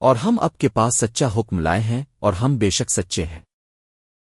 اور ہم اب کے پاس سچا حکم لائے ہیں اور ہم بے شک سچے ہیں۔